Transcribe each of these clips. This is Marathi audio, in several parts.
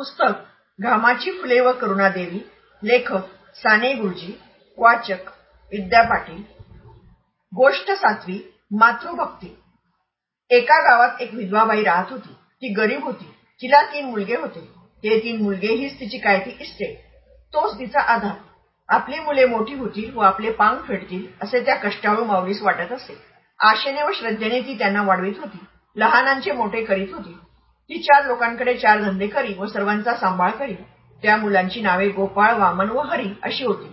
पुस्तक घामाची फुले व करुणादेवी लेखक साने गुरुजी वाचक विद्या पाटील. गोष्ट सातवी मातृभक्ती. एका गावात एक विधवाबाई राहत होती. ती गरीब होती. तिला तीन मुलगे होते. ते तीन मुलगे हीच तिची काय ती इस्टेट तोच तिचा आधार. आपली मुले मोठी होतील व आपले पांग फेडतील असे त्या कष्टाळू माऊलीस वाटत असे. आशेने व श्रद्धेने ती त्यांना वाढवित होती. लहानांचे मोठे करीत होती. ती चार लोकांकडे चार धंदे करी व सर्वांचा सांभाळ करी. त्या मुलांची नावे गोपाळ वामन व हरी अशी होती.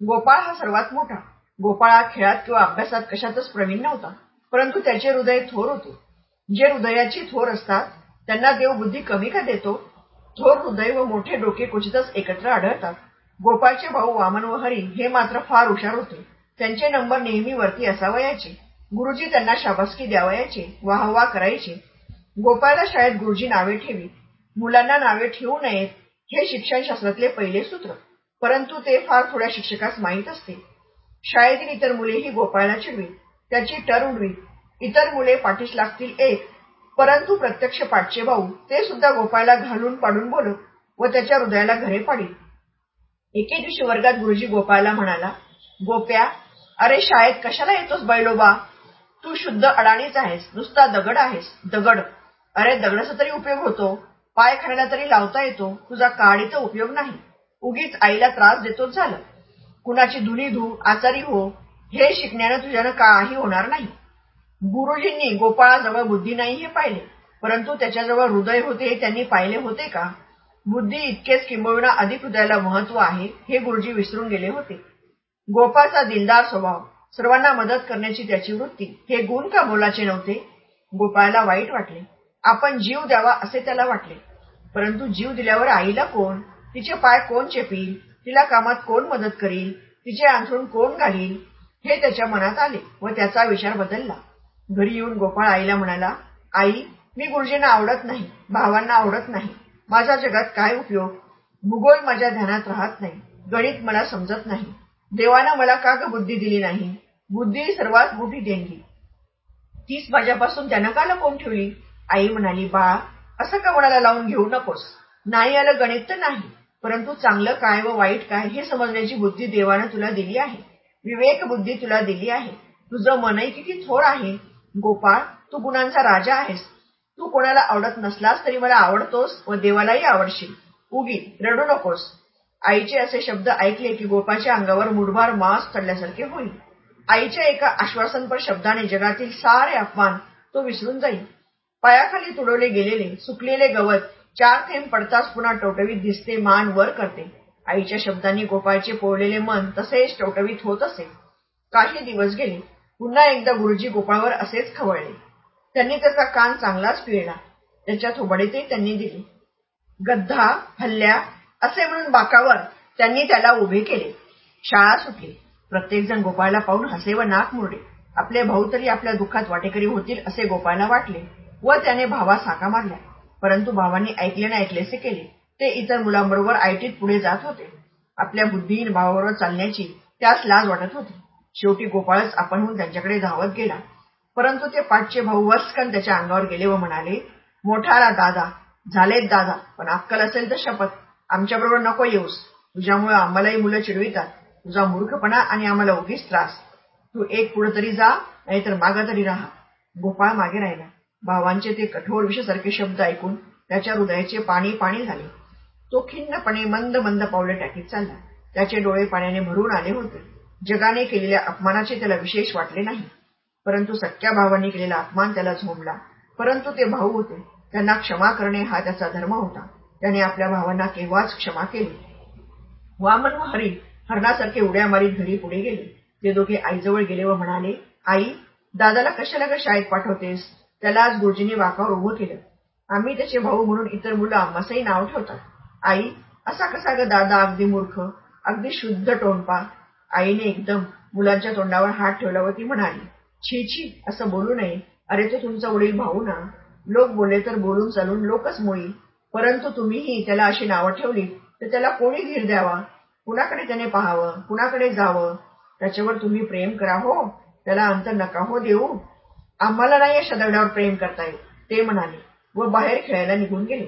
गोपाळ हा सर्वात मोठा. गोपाळ हा खेळात किंवा अभ्यासात कशातच प्रवीण नव्हता परंतु त्याचे हृदय थोर होते. जे हृदयाची थोर असतात त्यांना देव बुद्धी कमी का देतो? थोर हृदय व मोठे डोके क्वचितच एकत्र आढळतात. गोपाळचे भाऊ वामन व हरी हे मात्र फार हुशार होते. त्यांचे नंबर नेहमी वरती असावयाचे. गुरुजी त्यांना शाबासकी द्यावयाचे वाहवा करायचे. गोपाळला शाळेत गुरुजी नावे ठेवी मुलांना नावे ठेवू नयेत हे शिक्षणशास्त्रातले पहिले सूत्र. परंतु ते फार थोड्या शिक्षकास माहीत असते. शाळेतील इतर मुलेही गोपाळला चिडवीत त्याची टर उडवीत इतर मुले पाठीस लागतील एक परंतु प्रत्यक्ष पाठचे भाऊ ते सुद्धा गोपाळला घालून पाडून बोलत व त्याच्या हृदयाला घरे पाडीत. एके दिवशी वर्गात गुरुजी गोपाळला म्हणाला गोप्या अरे शाळेत कशाला येतोस बैलोबा? तू शुद्ध अडाणीच आहेस नुसता दगड आहेस दगड. अरे दगडाचा तरी उपयोग होतो. पाय खाण्याला तरी लावता येतो. तुझा काडीचा उपयोग नाही. उगीच आईला त्रास देतोच झालं. कुणाची धुनी धू आचारी हो हे शिकण्यानं तुझ्यानं काही होणार नाही. गुरुजींनी गोपाळाजवळ बुद्धी नाही हे पाहिले. परंतु त्याच्याजवळ हृदय होते हे त्यांनी पाहिले होते का? बुद्धी इतकेच किंबविणा अधिक हृदयाला महत्त्व आहे हे गुरुजी विसरून गेले होते. गोपाळचा दिलदार स्वभाव सर्वांना मदत करण्याची त्याची वृत्ती हे गुण का मोलाचे नव्हते? गोपाळला वाईट वाटले. आपण जीव द्यावा असे त्याला वाटले. परंतु जीव दिल्यावर आईला कोण? तिचे पाय कोण चेपील? तिला कामात कोण मदत करील? तिचे अंथरूण कोण घालील? हे त्याच्या मनात आले व त्याचा विचार बदलला. घरी येऊन गोपाळ आईला म्हणाला आई मी गुरुजींना आवडत नाही भावांना आवडत नाही. माझा जगात काय उपयोग? भूगोल माझ्या ध्यानात राहत नाही. गणित मला समजत नाही. देवानं मला का ग बुद्धी दिली नाही? बुद्धी सर्वात मोठी देणगी. तीच माझ्यापासून त्यानं का लपवून ठेवली? आई म्हणाली बाळा असं का लावून घेऊ नकोस? नाही आलं गणित तर नाही परंतु चांगलं काय व वाईट काय हे समजण्याची बुद्धी देवानं तुला दिली आहे. विवेक बुद्धी तुला दिली आहे. तुझं मनही किती थोर आहे. गोपाळ तू गुणांचा राजा आहेस. तू कोणाला आवडत नसलास तरी मला आवडतोस व देवालाही आवडशील. उगी रडू नकोस. आईचे असे शब्द ऐकले की गोपाळच्या अंगावर मुठभार मास चढल्यासारखे होईल. आईच्या एका आश्वासनपर शब्दाने जगातील सारे अपमान तो विसरून जाईल. पायाखाली तुडवले गेलेले सुकलेले गवत चार थेंब पडताच पुन्हा टवटवीत दिसते मान वर करते. आईच्या शब्दांनी गोपाळचे पोळलेले मन तसेच टवटवीत होत असे. काही दिवस गेले पुन्हा एकदा गुरुजी गोपाळवर असेच खवळले. त्यांनी त्याचा कान चांगलाच पिळला. त्याच्या थोबडीतही त्यांनी दिले. गद्दा हल्ल्या असे म्हणून बाकावर त्यांनी त्याला उभे केले. शाळा सुटली. प्रत्येकजण गोपाळला पाहून हसे व नाक मुरडे आपले भाऊ तरी आपल्या दुःखात वाटेकरी होतील असे गोपाळला वाटले. व त्याने भावास हाका मारल्या. परंतु भावांनी ऐकले ना ऐकलेसे केले. ते इतर मुलांबरोबर आयटीत पुढे जात होते. आपल्या बुद्धिहीन भावाबरोबर चालण्याची त्यास लाज वाटत होती. शेवटी गोपाळच आपणहून त्यांच्याकडे धावत गेला. परंतु ते पाठचे भाऊ वस्कन त्याच्या अंगावर गेले व म्हणाले मोठाला दादा झालेत दादा पण अक्कल असेल तर शपथ. आमच्याबरोबर नको येऊस. तुझ्यामुळे आम्हालाही मुलं चिडवितात. तुझा मूर्खपणा आणि आम्हाला उगीच त्रास. तू एक पुढे तरी जा नाहीतर मागा तरी राहा. गोपाळ मागे राहिला. भावांचे ते कठोर विषसारखे शब्द ऐकून त्याच्या हृदयाचे पाणी पाणी झाले. तो खिन्नपणे मंद मंद पावले टाकीत चालला. त्याचे डोळे पाण्याने भरून आले होते. जगाने केलेल्या अपमानाचे त्याला विशेष वाटले नाही. परंतु सख्या भावाने केलेला अपमान त्याला झोंबला. परंतु ते भाऊ होते. त्यांना क्षमा करणे हा त्याचा धर्म होता. त्याने आपल्या भावांना केव्हाच क्षमा केली. वामन व हरी हरणासारखे उड्या मारीत घरी पुढे गेले. ते दोघे आईजवळ गेले व म्हणाले आई दादाला कशाला ग शाळेत पाठवतेस? त्याला आज गुरुजींनी वाकावर उभं केलं. आम्ही त्याचे भाऊ म्हणून इतर मुलं आम्हासही नाव ठेवतात. आई असा कसा ग दादा अगदी मूर्ख अगदी शुद्ध टोनपा. आईने एकदम मुलांच्या तोंडावर हात ठेवला व ती म्हणाली छी छी असं बोलू नये. अरे तो तुमचा वडील भाऊ ना. लोक बोले तर बोलून चालून लोकच मोळी. परंतु तुम्हीही त्याला अशी नावं ठेवली तर त्याला कोणी धीर द्यावा? कुणाकडे त्याने पाहावं? कुणाकडे जावं? त्याच्यावर तुम्ही प्रेम करा हो. त्याला अंतर नका हो देऊ. आम्हाला ना या दगडावर प्रेम करता येत. ते म्हणाले व बाहेर खेळायला निघून गेले.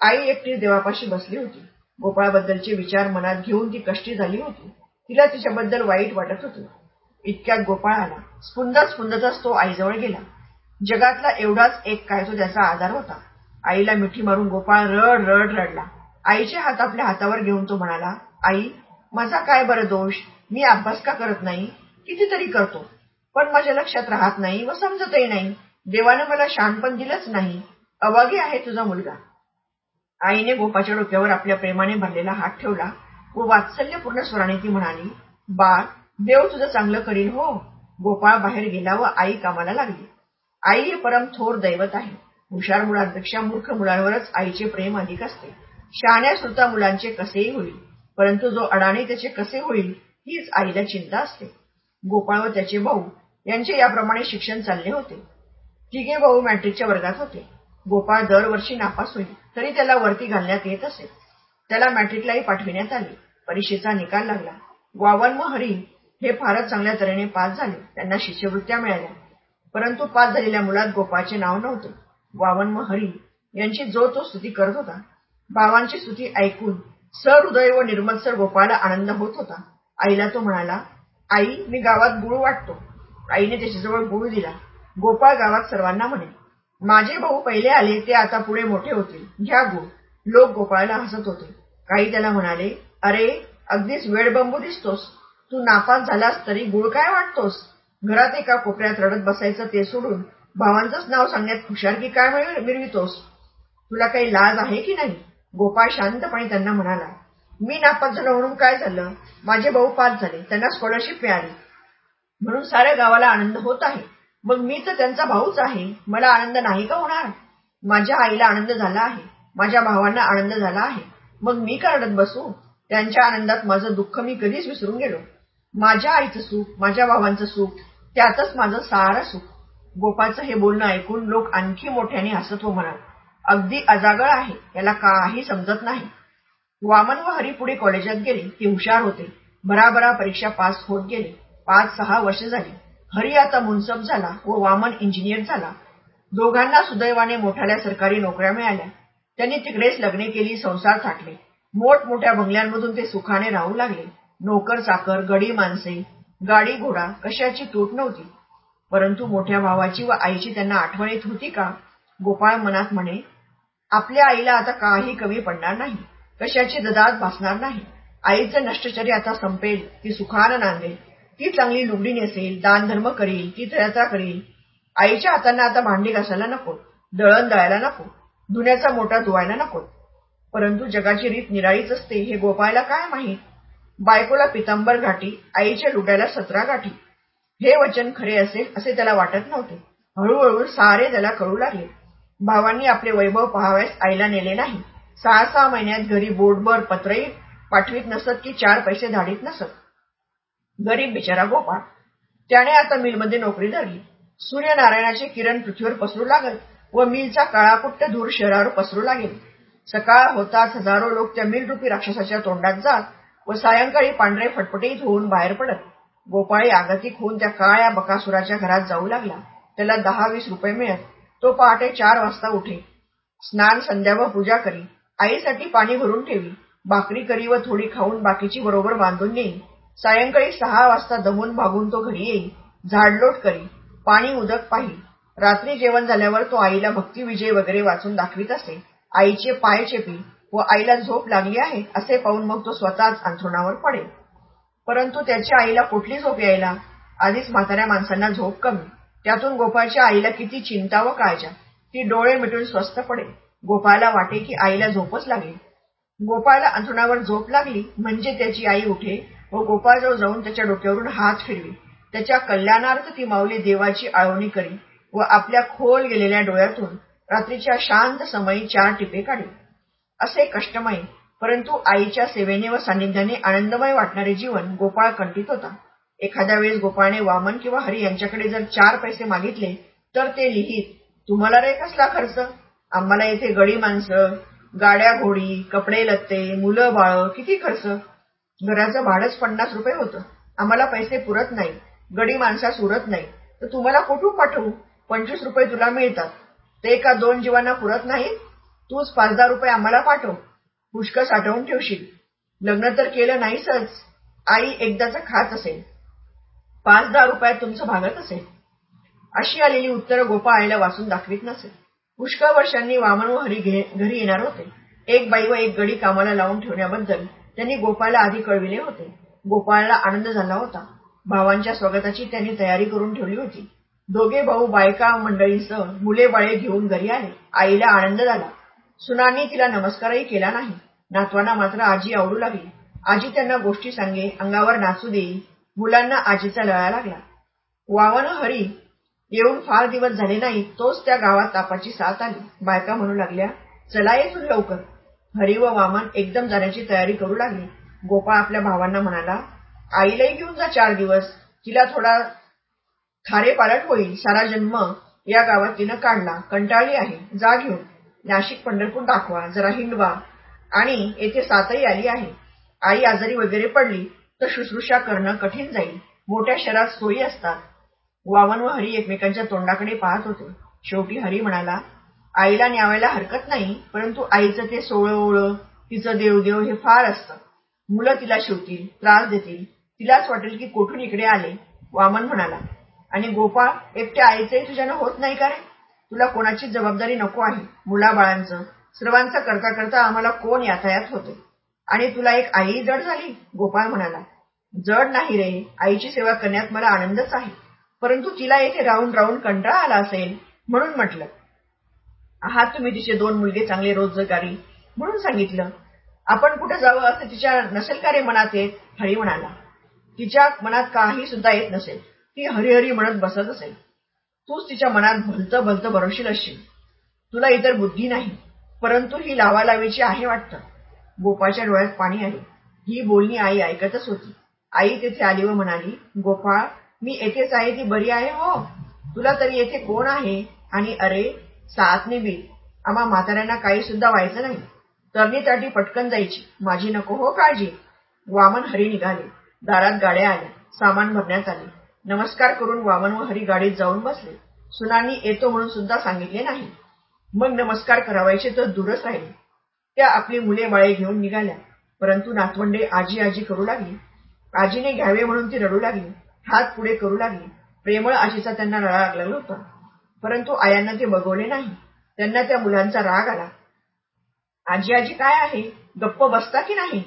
आई एकटी देवापाशी बसली होती. गोपाळबद्दलचे विचार मनात घेऊन ती कष्टी झाली होती. तिला तिच्याबद्दल वाईट वाटत होते. इतक्यात गोपाळ आला. स्पुंदत स्पुंदतच तो आईजवळ गेला. जगातला एवढाच एक काय तो त्याचा आधार होता. आईला मिठी मारून गोपाळ रड रड रडला. आईचे हात आपल्या हातावर घेऊन तो म्हणाला आई माझा काय बरं दोष? मी अभ्यास का करत नाही? कितीतरी करतो. पण माझ्या लक्षात राहत नाही व समजतही नाही. देवानं मला शानपण दिलंच नाही. अवागी आहे तुझा मुलगा. आईने गोपाच्या डोक्यावर आपल्या प्रेमाने भरलेला हात ठेवला. व वात्सल्यपूर्ण स्वराने ती म्हणाली बाळ देव तुझं चांगलं करील हो. गोपाळ बाहेर गेला व आई कामाला लागली. आई हे परम थोर दैवत आहे. हुशार मुलांपेक्षा मूर्ख मुलांवरच आईचे प्रेम अधिक असते. शहाण्या सुरता मुलांचे कसेही होईल. परंतु जो अडाणी त्याचे कसे होईल हीच आईला चिंता असते. गोपाळ व त्याचे भाऊ यांचे याप्रमाणे शिक्षण चालले होते. तिघे भाऊ मॅट्रिकच्या वर्गात होते. गोपाळ दरवर्षी नापास होईल तरी त्याला वरती घालण्यात येत असे. त्याला मॅट्रिकलाही पाठविण्यात आले. परीक्षेचा निकाल लागला. वावन व हरी हे फारच चांगल्या तऱ्हेने पास झाले. त्यांना शिष्यवृत्त्या मिळाल्या. परंतु पास झालेल्या मुलात गोपाळचे नाव नव्हते. वावन व हरी यांची जो तो स्तुती करत होता. भावांची स्तुती ऐकून सहृदय व निर्मत्सर गोपाळला आनंद होत होता. आईला तो म्हणाला आई मी गावात गुळ वाटतो. आईने त्याच्याजवळ गुळ दिला. गोपाळ गावात सर्वांना म्हणे माझे भाऊ पहिले आले ते आता पुढे मोठे होतील. घ्या गुळ. लोक गोपाळला हसत होते. काही त्याला म्हणाले अरे अगदीच वेळबंबू दिसतोस. तू नापास झालास तरी गुळ काय वाटतोस? घरात एका कोपऱ्यात रडत बसायचं ते सोडून भावांचंच नाव सांगण्यात हुशारकी काय मिरवितोस? तुला काही लाज आहे की नाही? गोपाळ शांतपणे त्यांना म्हणाला मी नापास झालो म्हणून काय झालं? माझे भाऊ पास झाले त्यांना स्कॉलरशिप मिळाली. म्हणून साऱ्या गावाला आनंद होत आहे. मग मी तर त्यांचा भाऊच आहे. मला आनंद नाही का होणार? माझ्या आईला आनंद झाला आहे. माझ्या भावांना आनंद झाला आहे. मग मी का रडत बसू? त्यांच्या आनंदात माझं दुःख मी कधीच विसरून गेलो. माझ्या आईचं सुख माझ्या भावांचं सुख त्यातच माझं सारं सुख. गोपाळचं हे बोलणं ऐकून लोक आणखी मोठ्याने हसत हो व म्हणत अगदी अजागळ आहे. याला काही समजत नाही. वामन व हरी पुढे कॉलेजात गेले ते हुशार होते. भराभरा परीक्षा पास होत गेले. पाच सहा वर्ष झाली. हरी आता मुनसब झाला व वामन इंजिनियर झाला. दोघांना सुदैवाने मोठ्याल्या सरकारी नोकऱ्या मिळाल्या. त्यांनी तिकडेच लग्ने केली संसार थाटले. मोठमोठ्या बंगल्यांमधून ते सुखाने राहू लागले. नोकर चाकर गडी माणसे गाडी घोडा कशाची तूट नव्हती. परंतु मोठ्या भावाची व आईची त्यांना आठवण येत होती का? गोपाळ मनात म्हणे आपल्या आईला आता काही कमी पडणार नाही. कशाची ददात भासणार नाही. आईचं नष्टचर्य आता संपेल ती सुखानं नांदेल. ती चांगली लुगडी नेसेल दान धर्म करील ती यात्रा करील. आईच्या हातांना आता भांडी घासायला नको दळण दळायला नको धुण्याचा मोठा धुवायला नको. परंतु जगाची रीत निराळीच असते हे गोपाळला काय माहीत? बायकोला पितांबर गाठी आईच्या लुगड्याला सतरा गाठी. हे वचन खरे असेल असे त्याला वाटत नव्हते. हळूहळू सारे त्याला कळू लागले. भावांनी आपले वैभव पहाव्यास आईला नेले नाही. सहा सहा महिन्यात घरी बोर्डभर पत्रही पाठवीत नसत की चार पैसे धाडीत नसत. गरीब बिचारा गोपाळ. त्याने आता मिलमध्ये नोकरी धरली. सूर्यनारायणाचे किरण पृथ्वीवर पसरू लागल व मिलचा काळाकुट्ट धूर शहरावर पसरू लागेल. सकाळ होताच हजारो लोक त्या मिलरूपी राक्षसाच्या तोंडात जात व सायंकाळी पांढरे फटफटीत होऊन बाहेर पडत. गोपाळी आगतिक होऊन त्या काळ्या बकासुराच्या घरात जाऊ लागला. त्याला दहा वीस रुपये मिळत. तो पहाटे चार वाजता उठे. स्नान संध्या व पूजा करी. आईसाठी पाणी भरून ठेवी. भाकरी करी व थोडी खाऊन बाकीची बरोबर बांधून येईल सायंकाळी सहा वाजता दमून भागून तो घरी येईल झाडलोट करी पाणी उदक पाहिल रात्री जेवण झाल्यावर तो आईला भक्तिविजय वगैरे वाचून दाखवित असे. आईचे पाय चेपी व आईला झोप लागली आहे असे पाहून मग तो स्वतःच अंथरुणावर पडेल. परंतु त्याच्या आईला कुठली झोप यायला? आधीच म्हाताऱ्या माणसांना झोप कमी. त्यातून गोपाळच्या आईला किती चिंता व काळजा. ती डोळे मिटून स्वस्थ पडेल. गोपाळला वाटे की आईला झोपच लागली. गोपाळला अंथरुणावर झोप लागली म्हणजे त्याची आई उठे हो, व गोपाळजवळ जाऊन त्याच्या डोक्यावरून हात फिरवी. त्याच्या कल्याणार्थ ती माऊली देवाची आळवणी करी व आपल्या खोल गेलेल्या डोळ्यातून रात्रीच्या शांत समयी चार टिपे काढी असे कष्टमय परंतु आईच्या सेवेने व सान्निध्याने आनंदमय वाटणारे जीवन गोपाळ कंटित होता. एखाद्या वेळेस गोपाळने वामन किंवा हरी यांच्याकडे जर चार पैसे मागितले तर ते लिहित तुम्हाला रे कसला खर्च? आम्हाला येथे गडी माणसं गाड्या घोडी कपडे लत्ते मुलं बाळ किती खर्च? घराचं भाडंच पन्नास रुपये होतं. आम्हाला पैसे पुरत नाही. गडी माणसास उरत नाही. तर तुम्हाला कुठून पाठवू? पंचवीस रुपये तुला मिळतात. ते का दोन जीवांना पुरत नाहीत तूच पाच दहा रुपये आम्हाला पाठव. पुष्कळ साठवून ठेवशील. लग्न तर केलं नाहीसच. आई एकदाच खात असेल. पाच दहा रुपयात तुमचं भागत असेल. अशी आलेली उत्तरं गोपाळ आईला वाचून दाखवित नसेल. पुष्कळ वर्षांनी वामन व हरी घरी येणार होते. एक बाई व एक गडी कामाला लावून ठेवण्याबद्दल त्यांनी गोपाळला आधी कळविले होते. गोपाळला आनंद झाला होता. भावांच्या स्वागताची त्यांनी तयारी करून ठेवली होती. दोघे भाऊ बायका मंडळीसह मुले बाळे घेऊन घरी आले. आईला आनंद झाला. सुनांनी तिला नमस्कारही केला नाही. नातवांना मात्र आजी आवडू लागली. आजी त्यांना गोष्टी सांगे अंगावर नाचू देई मुलांना आजीचा लळा लागला. वावन हरी येऊन फार दिवस झाले नाही तोच त्या गावात तापाची साथ आली. बायका म्हणू लागल्या चला येथून लवकर. हरी व वामन एकदम जाण्याची तयारी करू लागली. गोपाळ आपल्या भावांना म्हणाला आईलाही घेऊन जा चार दिवस. तिला थोडा थारे पालट होईल. सारा जन्म या गावात तिनं काढला. कंटाळली आहे. जा घेऊन. नाशिक पंढरपूर दाखवा. जरा हिंडवा. आणि येथे साथही आली आहे. आई आजारी वगैरे पडली तर शुश्रूषा करणं कठीण जाईल. मोठ्या शहरात सोयी असतात. वामन व हरी एकमेकांच्या तोंडाकडे पाहत होते. शेवटी हरी म्हणाला आईला न्यावायला हरकत नाही परंतु आईचं ते सोळं ओळं तिचं देवदेव हे फार असतं. मुलं तिला शिवतील त्रास देतील. तिलाच वाटेल की कोठून इकडे आले वामन म्हणाला. आणि गोपाळ एकट्या आईचंही तुझ्यानं होत नाही का रे? तुला कोणाची जबाबदारी नको आहे मुलाबाळांचं. सर्वांचं करता करता आम्हाला कोण यातायात होते? आणि तुला एक आई जड झाली? गोपाळ म्हणाला. जड नाही रे आईची सेवा करण्यात मला आनंदच आहे. परंतु तिला येथे राहून राहून कंटाळा आला असेल म्हणून म्हटलं. आहात तुम्ही तिचे दोन मुलगे चांगले रोजगारी म्हणून सांगितलं. आपण कुठे जावं असं तिच्या नसेल का रे मनात येत हरी म्हणाला. तिच्या मनात काही सुद्धा येत नसेल. ती हरिहरी म्हणत बसत असेल. तूच तिच्या मनात भलतं भलतं भरोशील असशील. तुला इतर बुद्धी नाही परंतु ही लावालावीची आहे वाटतं. गोपाळच्या डोळ्यात पाणी आले. ही बोलणी आई ऐकतच होती. आई तेथे आली व म्हणाली गोपाळ मी येथेच आहे ती बरी आहे हो. तुला तरी येथे कोण आहे? आणि अरे सात बी आम्हा म्हाताऱ्यांना काही सुद्धा व्हायचं नाही. तरणीसाठी पटकन जायची. माझी नको हो काळजी. वामन हरी निघाले. दारात गाड्या आल्या. सामान भरण्यात आले. नमस्कार करून वामन व हरी गाडीत जाऊन बसले. सुनांनी येतो म्हणून सुद्धा सांगितले नाही. मग नमस्कार करावायचे तर दूरच राहिले. त्या आपली मुले बाळे घेऊन निघाल्या. परंतु नातवंडे आजी आजी करू लागली. आजीने घ्यावे म्हणून ती रडू लागली. हात पुढे करू लागली. प्रेमळ आजीचा त्यांना रळा लागला होता. परंतु आयांना ते बघवले नाही. त्यांना त्या मुलांचा राग आला. आजी आजी काय आहे? गप्प बसता की नाही?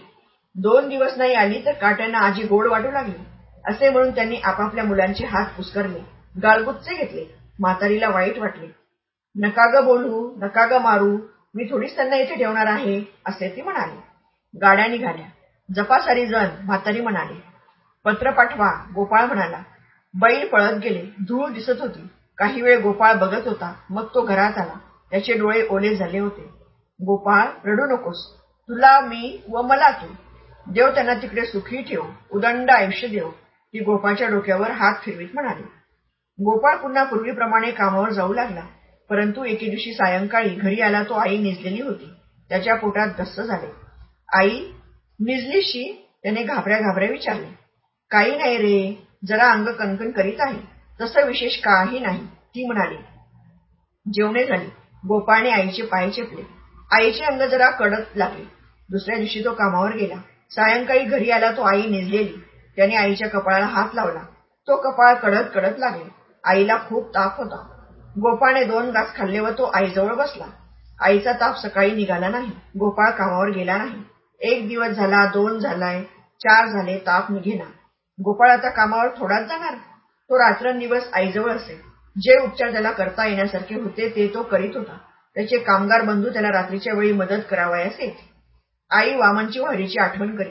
दोन दिवस नाही आली तर काट्यांना आजी गोड वाटू लागली. असे म्हणून त्यांनी आपापल्या मुलांचे हात पुसकरले, गालगुच्चे घेतले. म्हातारीला वाईट वाटले. नका ग बोलू नका ग मारू. मी थोडीच त्यांना इथे ठेवणार आहे असे ती म्हणाली. गाड्या निघाल्या. जपासारी जण म्हातारी म्हणाली. पत्र पाठवा गोपाळ म्हणाला. बैल पळत गेले. धूळ दिसत होती. काही वेळ गोपाळ बघत होता. मग तो घरात आला. त्याचे डोळे ओले झाले होते. गोपाळ रडू नकोस. तुला मी व मला तू. देव त्यांना तिकडे सुखी ठेव. उदंड आयुष्य देव. ती गोपाळच्या डोक्यावर हात फिरवीत म्हणाली. गोपाळ पुन्हा पूर्वीप्रमाणे कामावर जाऊ लागला. परंतु एके दिवशी सायंकाळी घरी आला तो आई निजलेली होती. त्याच्या पोटात दस्त झाले. आई निजलीशी? त्याने घाबऱ्या घाबऱ्या विचारले. काही नाही रे. जरा अंग कणकण करीत आहे. तसं विशेष काही नाही. ती म्हणाली जेवणे झाली. गोपाळने आईचे पाय चेपले. आईचे अंग जरा कडत लागले. दुसऱ्या दिवशी तो कामावर गेला. सायंकाळी घरी आला तो आई निजलेली. त्याने आईच्या कपाळाला हात लावला. तो कपाळ कडत कडत लागले. आईला खूप ताप होता. गोपाळने दोन घास खाल्ले व तो आईजवळ बसला. आईचा ताप सकाळी निघाला नाही. गोपाळ कामावर गेला नाही. एक दिवस झाला दोन झालाय चार झाले ताप निघेना. गोपाळ आता कामावर थोडाच जाणार? तो रात्रंदिवस आईजवळ असे जे उपचार त्याला करता येण्यासारखे होते ते तो करीत होता. त्याचे कामगार बंधू त्याला रात्रीच्या वेळी मदत करावयास येत आई वामनची व हरीची आठवण करी.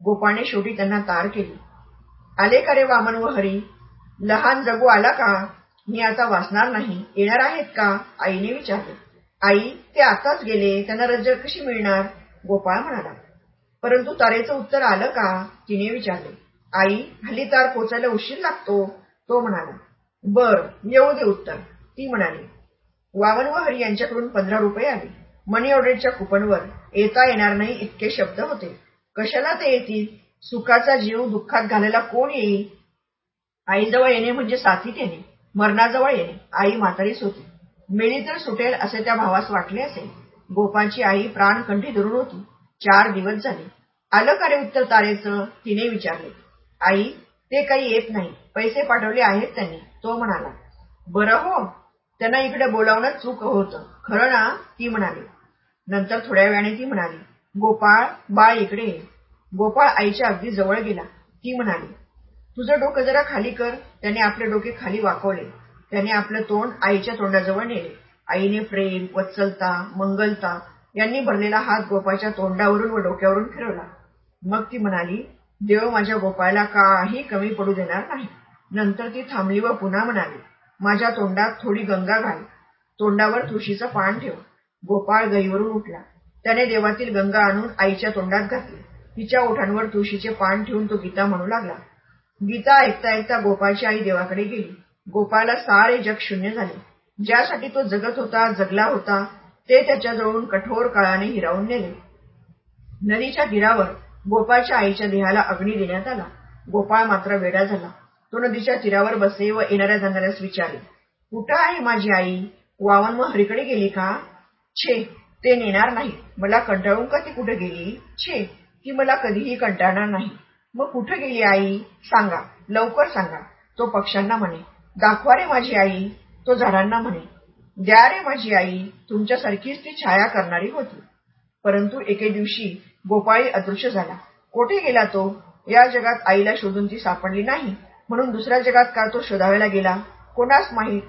गोपाने शेवटी त्यांना तार केली. आले का रे वामन व हरी? लहान जगू आला का? मी आता वाचणार नाही. येणार आहेत का? आईने विचारले. आई ते आताच गेले. त्यांना रज्जर कशी मिळणार? गोपाळ म्हणाला. परंतु तारेचं उत्तर आलं का? तिने विचारले. आई हल्ली तार पोचायला उशीर लागतो. तो म्हणाला बर येऊ दे उत्तर. ती म्हणाली वावन व हरी यांच्याकडून पंधरा रुपये आले. मनी ऑर्डरच्या कुपनवर येता येणार नाही इतके शब्द होते. कशाला ते येतील? सुखाचा जीव दुःखात घालायला कोण येईल? आईजवळ येणे म्हणजे साथीत येणे मरणाजवळ येणे आई म्हातारीच होती. मेली तर सुटेल असे त्या भावास वाटले असेल गोपांची आई प्राणकंठी धरून होती. चार दिवस झाले. आलं का रे उत्तर तारेचं? तिने विचारले. आई ते काही येत नाही. पैसे पाठवले आहेत त्यांनी. तो म्हणाला बरं हो त्यांना इकडे बोलावणं चूक होतं. खरं ना? ती म्हणाली. नंतर थोड्या वेळाने ती म्हणाली गोपाळ बाळ इकडे ये. गोपाळ आईच्या अगदी जवळ गेला. ती म्हणाली तुझं डोकं जरा खाली कर. त्याने आपले डोके खाली वाकवले. त्याने आपलं तोंड आईच्या तोंडाजवळ नेले. आईने प्रेम वत्सलता मंगलता यांनी भरलेला हात गोपाळच्या तोंडावरून व डोक्यावरून फिरवला. मग ती म्हणाली देव माझ्या गोपाळला काही कमी पडू देणार नाही. नंतर ती थांबली व पुन्हा म्हणाली माझ्या तोंडात थोडी गंगा घाल. तोंडावर तुळशीचं पान ठेव. गोपाळ गईवरून उठला. त्याने देवातील गंगा आणून आईच्या तोंडात घातली. तिच्या ओठांवर तुळशीचे पान ठेवून तो गीता म्हणू लागला. गीता ऐकता ऐकता गोपाळची आई देवाकडे गेली. गोपाळला सारे जग शून्य झाले. ज्यासाठी तो जगत होता जगला होता ते त्याच्याजवळून कठोर काळाने हिरावून नेले. नदीच्या तीरावर गोपाळच्या आईच्या देहाला अग्नी देण्यात आला. गोपाळ मात्र वेडा झाला. तो नदीच्या तीरावर बसे व येणाऱ्या जाणाऱ्यास विचारे, कुठं आहे माझी आई? वावन व हरीकडे गेली का? छे ते नेणार नाही. मला कंटाळून का ती कुठे गेली? छे ती मला कधीही कंटाळणार नाही. मग कुठे गेली आई? सांगा लवकर सांगा. तो पक्ष्यांना म्हणे दाखवा रे माझी आई. तो झाडांना म्हणे द्या रे माझी आई तुमच्यासारखीच ती छाया करणारी होती. परंतु एके दिवशी गोपाळी अदृश्य झाला. कोठे गेला तो? या जगात आईला शोधून ती सापडली नाही. म्हणून दुसऱ्या जगात का तो शोधायला गेला? कोणास माहीत?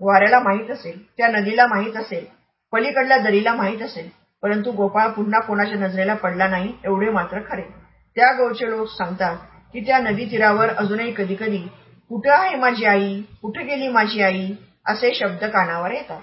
वाऱ्याला माहीत असेल त्या नदीला माहीत असेल पलीकडल्या दरीला माहीत असेल. परंतु गोपाळ पुन्हा कोणाच्या नजरेला पडला नाही एवढे मात्र खरे. त्या गावचे लोक सांगतात की त्या नदी तीरावर अजूनही कधी कधी कुठं आहे माझी आई? कुठे गेली माझी आई? असे शब्द कानावर येतात.